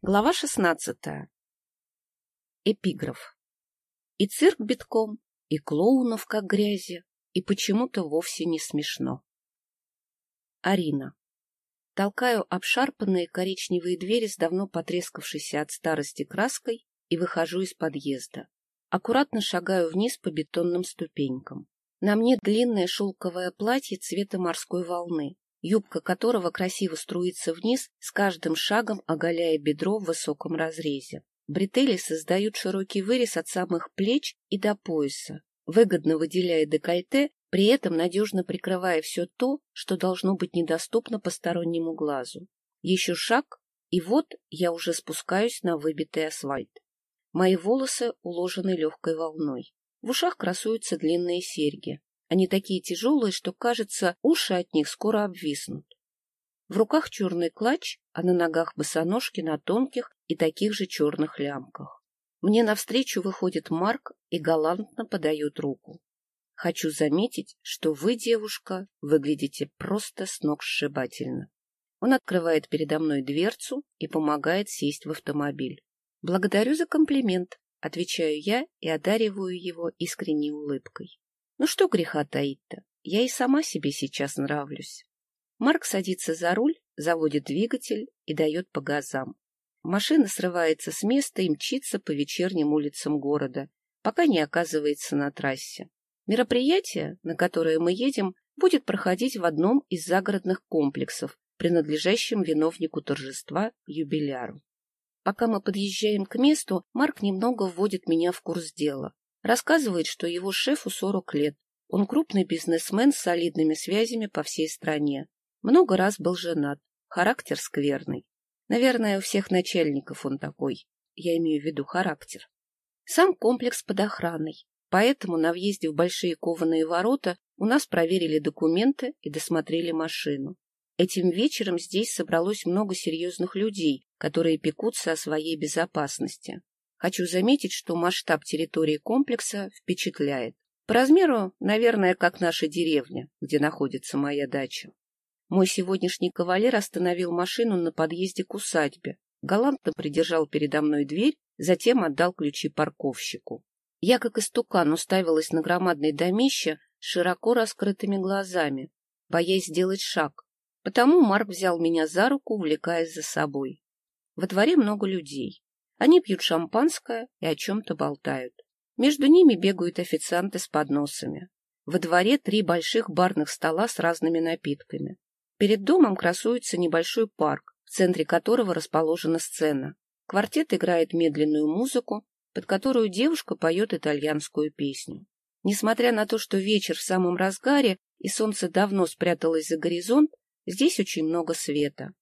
Глава шестнадцатая. Эпиграф. И цирк битком, и клоунов как грязи, и почему-то вовсе не смешно. Арина. Толкаю обшарпанные коричневые двери с давно потрескавшейся от старости краской и выхожу из подъезда. Аккуратно шагаю вниз по бетонным ступенькам. На мне длинное шелковое платье цвета морской волны, юбка которого красиво струится вниз, с каждым шагом оголяя бедро в высоком разрезе. Бретели создают широкий вырез от самых плеч и до пояса, выгодно выделяя декольте, при этом надежно прикрывая все то, что должно быть недоступно постороннему глазу. Еще шаг, и вот я уже спускаюсь на выбитый асфальт. Мои волосы уложены легкой волной. В ушах красуются длинные серьги. Они такие тяжелые, что, кажется, уши от них скоро обвиснут. В руках черный клатч, а на ногах босоножки на тонких и таких же черных лямках. Мне навстречу выходит Марк и галантно подает руку. Хочу заметить, что вы, девушка, выглядите просто с ног сшибательно. Он открывает передо мной дверцу и помогает сесть в автомобиль. Благодарю за комплимент, отвечаю я и одариваю его искренней улыбкой. Ну что греха таить-то, я и сама себе сейчас нравлюсь. Марк садится за руль, заводит двигатель и дает по газам. Машина срывается с места и мчится по вечерним улицам города, пока не оказывается на трассе. Мероприятие, на которое мы едем, будет проходить в одном из загородных комплексов, принадлежащем виновнику торжества юбиляру. Пока мы подъезжаем к месту, Марк немного вводит меня в курс дела. Рассказывает, что его шефу 40 лет. Он крупный бизнесмен с солидными связями по всей стране. Много раз был женат. Характер скверный. Наверное, у всех начальников он такой. Я имею в виду характер. Сам комплекс под охраной. Поэтому на въезде в большие кованые ворота у нас проверили документы и досмотрели машину. Этим вечером здесь собралось много серьезных людей, которые пекутся о своей безопасности. Хочу заметить, что масштаб территории комплекса впечатляет. По размеру, наверное, как наша деревня, где находится моя дача. Мой сегодняшний кавалер остановил машину на подъезде к усадьбе, галантно придержал передо мной дверь, затем отдал ключи парковщику. Я, как истукан, уставилась на громадное домище широко раскрытыми глазами, боясь сделать шаг. Потому Марк взял меня за руку, увлекая за собой. Во дворе много людей. Они пьют шампанское и о чем-то болтают. Между ними бегают официанты с подносами. Во дворе три больших барных стола с разными напитками. Перед домом красуется небольшой парк, в центре которого расположена сцена. Квартет играет медленную музыку, под которую девушка поет итальянскую песню. Несмотря на то, что вечер в самом разгаре и солнце давно спряталось за горизонт, здесь очень много света.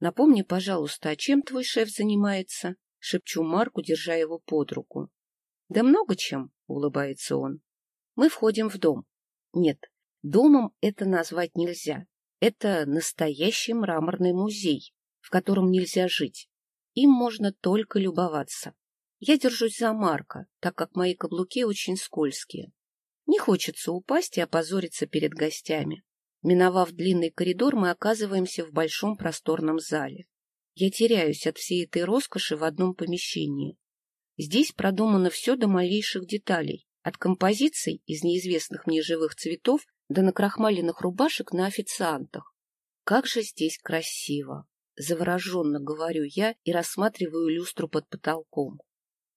Напомни, пожалуйста, а чем твой шеф занимается? — шепчу Марку, держа его под руку. — Да много чем, — улыбается он. Мы входим в дом. Нет, домом это назвать нельзя. Это настоящий мраморный музей, в котором нельзя жить. Им можно только любоваться. Я держусь за Марка, так как мои каблуки очень скользкие. Не хочется упасть и опозориться перед гостями. Миновав длинный коридор, мы оказываемся в большом просторном зале. Я теряюсь от всей этой роскоши в одном помещении. Здесь продумано все до малейших деталей, от композиций из неизвестных мне живых цветов до накрахмаленных рубашек на официантах. Как же здесь красиво! Завороженно говорю я и рассматриваю люстру под потолком.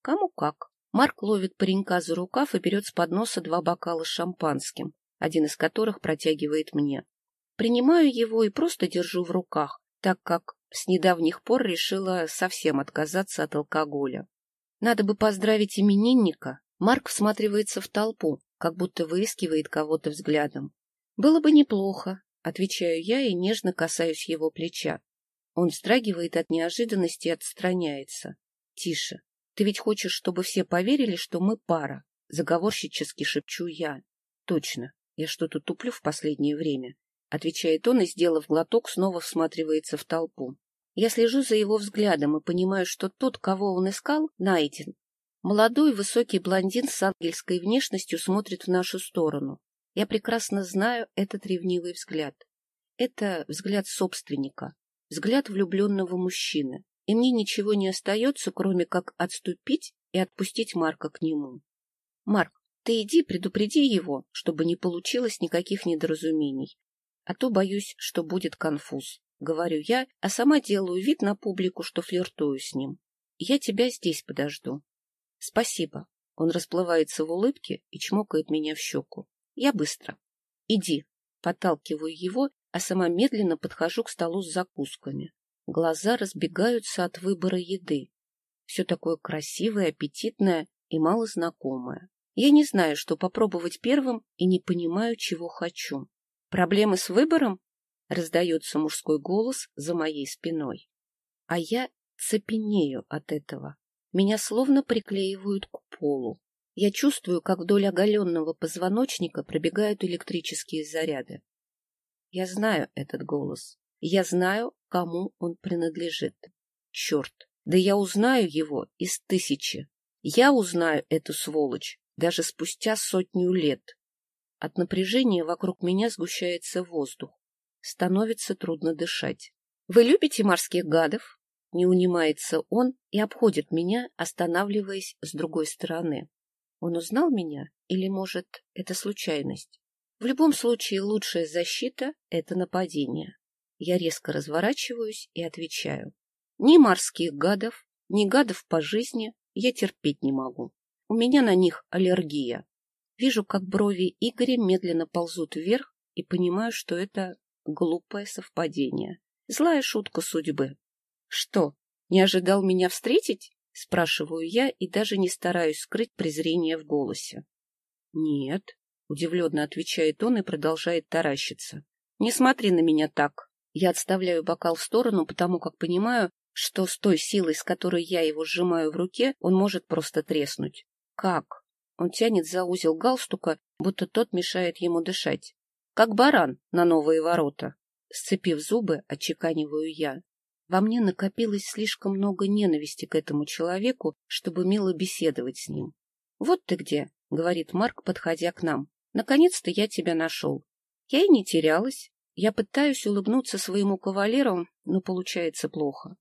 Кому как. Марк ловит паренька за рукав и берет с подноса два бокала с шампанским, один из которых протягивает мне. Принимаю его и просто держу в руках, так как с недавних пор решила совсем отказаться от алкоголя. Надо бы поздравить именинника. Марк всматривается в толпу, как будто выискивает кого-то взглядом. Было бы неплохо, отвечаю я и нежно касаюсь его плеча. Он вздрагивает от неожиданности и отстраняется. Тише. Ты ведь хочешь, чтобы все поверили, что мы пара? Заговорщически шепчу я. Точно. Я что-то туплю в последнее время. — отвечает он и, сделав глоток, снова всматривается в толпу. Я слежу за его взглядом и понимаю, что тот, кого он искал, найден. Молодой высокий блондин с ангельской внешностью смотрит в нашу сторону. Я прекрасно знаю этот ревнивый взгляд. Это взгляд собственника, взгляд влюбленного мужчины. и мне ничего не остается, кроме как отступить и отпустить Марка к нему. Марк, ты иди предупреди его, чтобы не получилось никаких недоразумений, а то боюсь, что будет конфуз. Говорю я, а сама делаю вид на публику, что флиртую с ним. Я тебя здесь подожду. Спасибо. Он расплывается в улыбке и чмокает меня в щеку. Я быстро. Иди. Подталкиваю его, а сама медленно подхожу к столу с закусками. Глаза разбегаются от выбора еды. Все такое красивое, аппетитное и малознакомое. Я не знаю, что попробовать первым и не понимаю, чего хочу. Проблемы с выбором? Раздается мужской голос за моей спиной. А я цепенею от этого. Меня словно приклеивают к полу. Я чувствую, как вдоль оголенного позвоночника пробегают электрические заряды. Я знаю этот голос. Я знаю, кому он принадлежит. Черт, да я узнаю его из тысячи. Я узнаю эту сволочь даже спустя сотню лет. От напряжения вокруг меня сгущается воздух. Становится трудно дышать. — Вы любите морских гадов? Не унимается он и обходит меня, останавливаясь с другой стороны. Он узнал меня или, может, это случайность? В любом случае, лучшая защита — это нападение. Я резко разворачиваюсь и отвечаю. Ни морских гадов, ни гадов по жизни я терпеть не могу. У меня на них аллергия. Вижу, как брови Игоря медленно ползут вверх и понимаю, что это глупое совпадение. Злая шутка судьбы. Что, не ожидал меня встретить? Спрашиваю я и даже не стараюсь скрыть презрение в голосе. Нет, удивленно отвечает он и продолжает таращиться. Не смотри на меня так. Я отставляю бокал в сторону, потому как понимаю, что с той силой, с которой я его сжимаю в руке, он может просто треснуть. Как? Он тянет за узел галстука, будто тот мешает ему дышать. Как баран на новые ворота. Сцепив зубы, отчеканиваю я. Во мне накопилось слишком много ненависти к этому человеку, чтобы мило беседовать с ним. — Вот ты где, — говорит Марк, подходя к нам. — Наконец-то я тебя нашел. Я и не терялась. Я пытаюсь улыбнуться своему кавалеру, но получается плохо.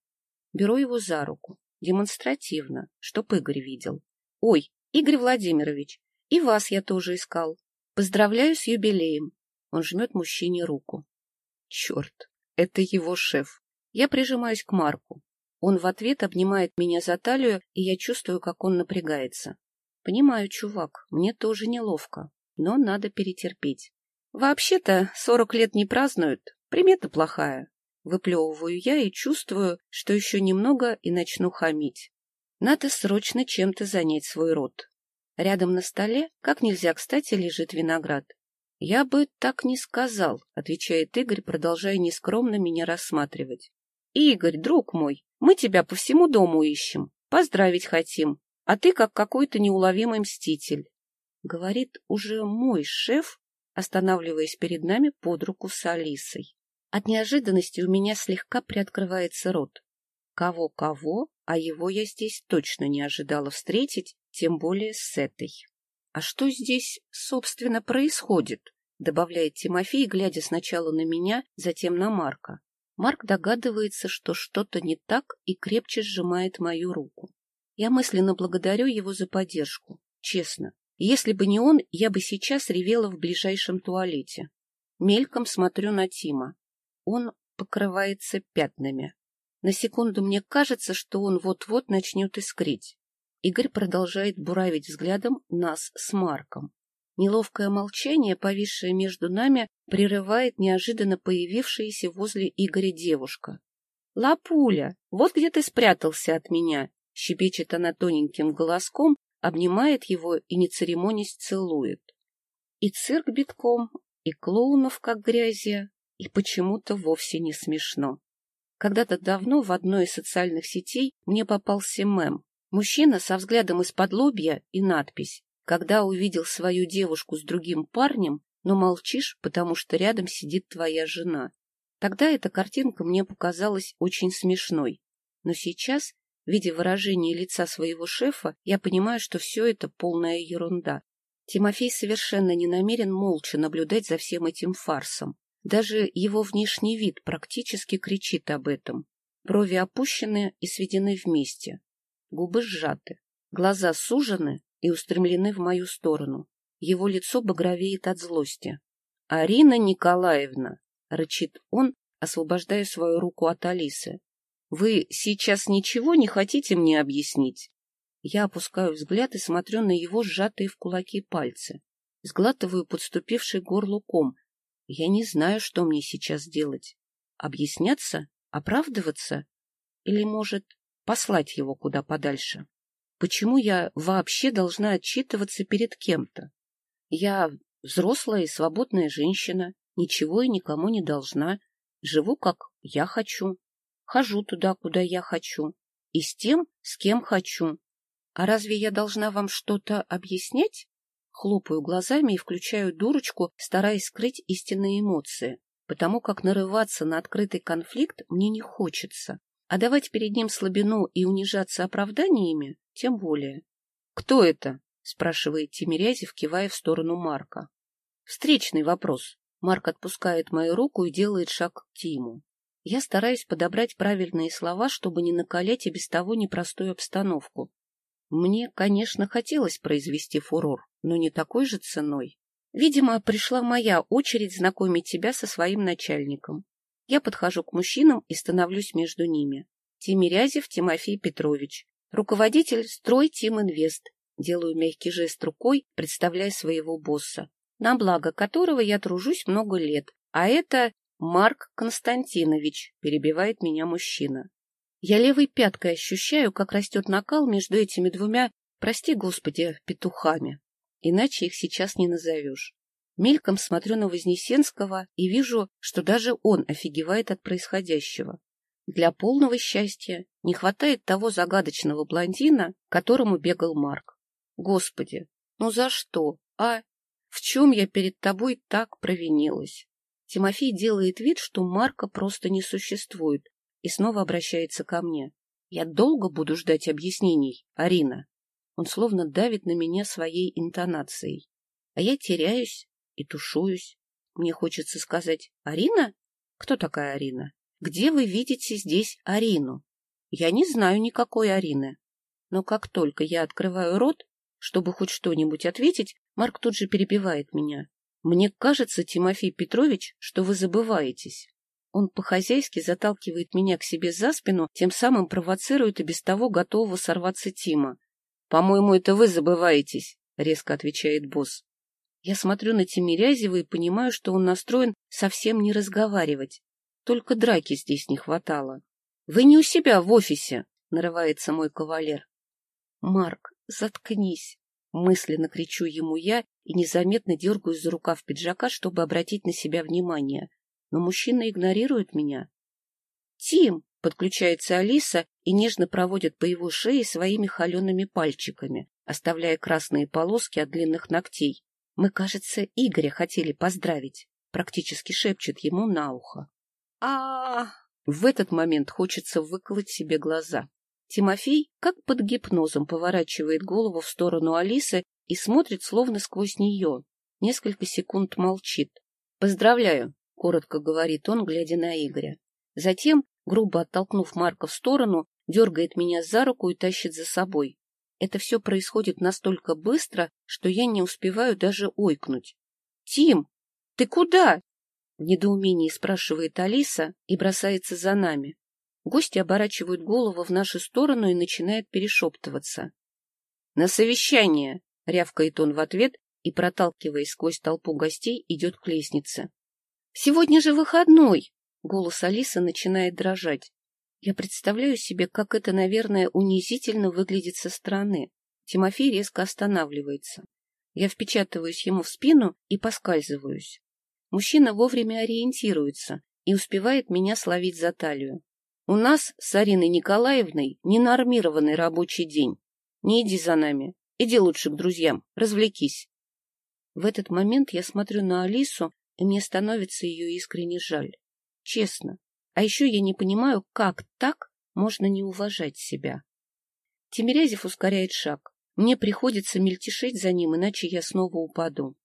Беру его за руку, демонстративно, чтоб Игорь видел. — Ой, Игорь Владимирович, и вас я тоже искал. Поздравляю с юбилеем. Он жмет мужчине руку. Черт, это его шеф. Я прижимаюсь к Марку. Он в ответ обнимает меня за талию, и я чувствую, как он напрягается. Понимаю, чувак, мне тоже неловко, но надо перетерпеть. Вообще-то сорок лет не празднуют, примета плохая. Выплевываю я и чувствую, что еще немного и начну хамить. Надо срочно чем-то занять свой рот. Рядом на столе, как нельзя кстати, лежит виноград. — Я бы так не сказал, — отвечает Игорь, продолжая нескромно меня рассматривать. Игорь, друг мой, мы тебя по всему дому ищем, поздравить хотим, а ты как какой-то неуловимый мститель. Говорит уже мой шеф, останавливаясь перед нами под руку с Алисой. От неожиданности у меня слегка приоткрывается рот. Кого-кого, а его я здесь точно не ожидала встретить, тем более с этой. — А что здесь, собственно, происходит? — добавляет Тимофей, глядя сначала на меня, затем на Марка. Марк догадывается, что что-то не так и крепче сжимает мою руку. Я мысленно благодарю его за поддержку. Честно, если бы не он, я бы сейчас ревела в ближайшем туалете. Мельком смотрю на Тима. Он покрывается пятнами. На секунду мне кажется, что он вот-вот начнет искрить. Игорь продолжает буравить взглядом нас с Марком. Неловкое молчание, повисшее между нами, прерывает неожиданно появившаяся возле Игоря девушка. — Лапуля, вот где ты спрятался от меня! — щебечет она тоненьким голоском, обнимает его и, не церемонясь, целует. И цирк битком, и клоунов как грязи, и почему-то вовсе не смешно. Когда-то давно в одной из социальных сетей мне попался мем. Мужчина со взглядом из-под лобья и надпись когда увидел свою девушку с другим парнем, но молчишь, потому что рядом сидит твоя жена. Тогда эта картинка мне показалась очень смешной. Но сейчас, видя выражение лица своего шефа, я понимаю, что все это полная ерунда. Тимофей совершенно не намерен молча наблюдать за всем этим фарсом. Даже его внешний вид практически кричит об этом. брови опущены и сведены вместе, губы сжаты, глаза сужены и устремлены в мою сторону. Его лицо багровеет от злости. — Арина Николаевна! — рычит он, освобождая свою руку от Алисы. — Вы сейчас ничего не хотите мне объяснить? Я опускаю взгляд и смотрю на его сжатые в кулаки пальцы. Сглатываю подступивший горлу ком. Я не знаю, что мне сейчас делать. Объясняться? Оправдываться? Или, может, послать его куда подальше? Почему я вообще должна отчитываться перед кем-то? Я взрослая и свободная женщина, ничего и никому не должна. Живу, как я хочу. Хожу туда, куда я хочу. И с тем, с кем хочу. А разве я должна вам что-то объяснять? Хлопаю глазами и включаю дурочку, стараясь скрыть истинные эмоции, потому как нарываться на открытый конфликт мне не хочется, а давать перед ним слабину и унижаться оправданиями тем более. — Кто это? — спрашивает Тимирязев, кивая в сторону Марка. Встречный вопрос. Марк отпускает мою руку и делает шаг к Тиму. Я стараюсь подобрать правильные слова, чтобы не накалять и без того непростую обстановку. Мне, конечно, хотелось произвести фурор, но не такой же ценой. Видимо, пришла моя очередь знакомить тебя со своим начальником. Я подхожу к мужчинам и становлюсь между ними. Тимирязев Тимофей Петрович, руководитель «Строй Тим Инвест». Делаю мягкий жест рукой, представляя своего босса на благо которого я тружусь много лет, а это Марк Константинович, перебивает меня мужчина. Я левой пяткой ощущаю, как растет накал между этими двумя, прости господи, петухами. Иначе их сейчас не назовешь. Мельком смотрю на Вознесенского и вижу, что даже он офигевает от происходящего. Для полного счастья не хватает того загадочного блондина, которому бегал Марк. Господи, ну за что, а? В чем я перед тобой так провинилась? Тимофей делает вид, что Марка просто не существует, и снова обращается ко мне. Я долго буду ждать объяснений, Арина. Он словно давит на меня своей интонацией. А я теряюсь и тушуюсь. Мне хочется сказать «Арина? Кто такая Арина? Где вы видите здесь Арину?» Я не знаю никакой Арины. Но как только я открываю рот, чтобы хоть что-нибудь ответить, Марк тут же перебивает меня. «Мне кажется, Тимофей Петрович, что вы забываетесь». Он по-хозяйски заталкивает меня к себе за спину, тем самым провоцирует и без того готового сорваться Тима. «По-моему, это вы забываетесь», — резко отвечает босс. Я смотрю на Тимирязева и понимаю, что он настроен совсем не разговаривать. Только драки здесь не хватало. «Вы не у себя в офисе», — нарывается мой кавалер. «Марк, заткнись», Мысленно кричу ему я и незаметно дергаюсь за рукав пиджака, чтобы обратить на себя внимание. Но мужчина игнорирует меня. «Тим!» — подключается Алиса и нежно проводит по его шее своими холеными пальчиками, оставляя красные полоски от длинных ногтей. «Мы, кажется, Игоря хотели поздравить», — практически шепчет ему на ухо. а В этот момент хочется выколоть себе глаза. Тимофей, как под гипнозом, поворачивает голову в сторону Алисы и смотрит словно сквозь нее. Несколько секунд молчит. «Поздравляю», — коротко говорит он, глядя на Игоря. Затем, грубо оттолкнув Марка в сторону, дергает меня за руку и тащит за собой. Это все происходит настолько быстро, что я не успеваю даже ойкнуть. «Тим, ты куда?» В недоумении спрашивает Алиса и бросается за нами. Гости оборачивают голову в нашу сторону и начинают перешептываться. «На совещание!» — рявкает он в ответ и, проталкиваясь сквозь толпу гостей, идет к лестнице. «Сегодня же выходной!» — голос Алисы начинает дрожать. Я представляю себе, как это, наверное, унизительно выглядит со стороны. Тимофей резко останавливается. Я впечатываюсь ему в спину и поскальзываюсь. Мужчина вовремя ориентируется и успевает меня словить за талию. У нас с Ариной Николаевной ненормированный рабочий день. Не иди за нами. Иди лучше к друзьям. Развлекись. В этот момент я смотрю на Алису, мне становится ее искренне жаль. Честно. А еще я не понимаю, как так можно не уважать себя. Тимирязев ускоряет шаг. Мне приходится мельтешить за ним, иначе я снова упаду.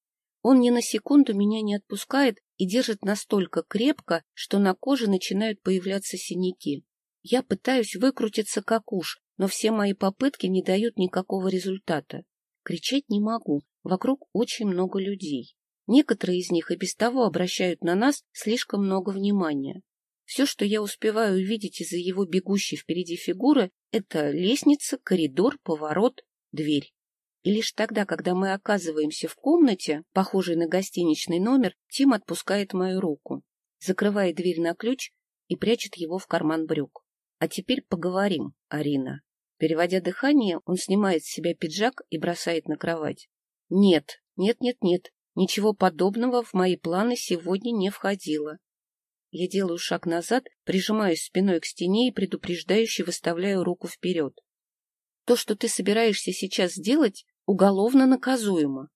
Он ни на секунду меня не отпускает и держит настолько крепко, что на коже начинают появляться синяки. Я пытаюсь выкрутиться как уж, но все мои попытки не дают никакого результата. Кричать не могу, вокруг очень много людей. Некоторые из них и без того обращают на нас слишком много внимания. Все, что я успеваю увидеть из-за его бегущей впереди фигуры, это лестница, коридор, поворот, дверь. И лишь тогда, когда мы оказываемся в комнате, похожей на гостиничный номер, Тим отпускает мою руку, закрывает дверь на ключ и прячет его в карман брюк. А теперь поговорим, Арина. Переводя дыхание, он снимает с себя пиджак и бросает на кровать. Нет, нет, нет, нет, ничего подобного в мои планы сегодня не входило. Я делаю шаг назад, прижимаюсь спиной к стене и предупреждающе выставляю руку вперед. То, что ты собираешься сейчас сделать, уголовно наказуемо.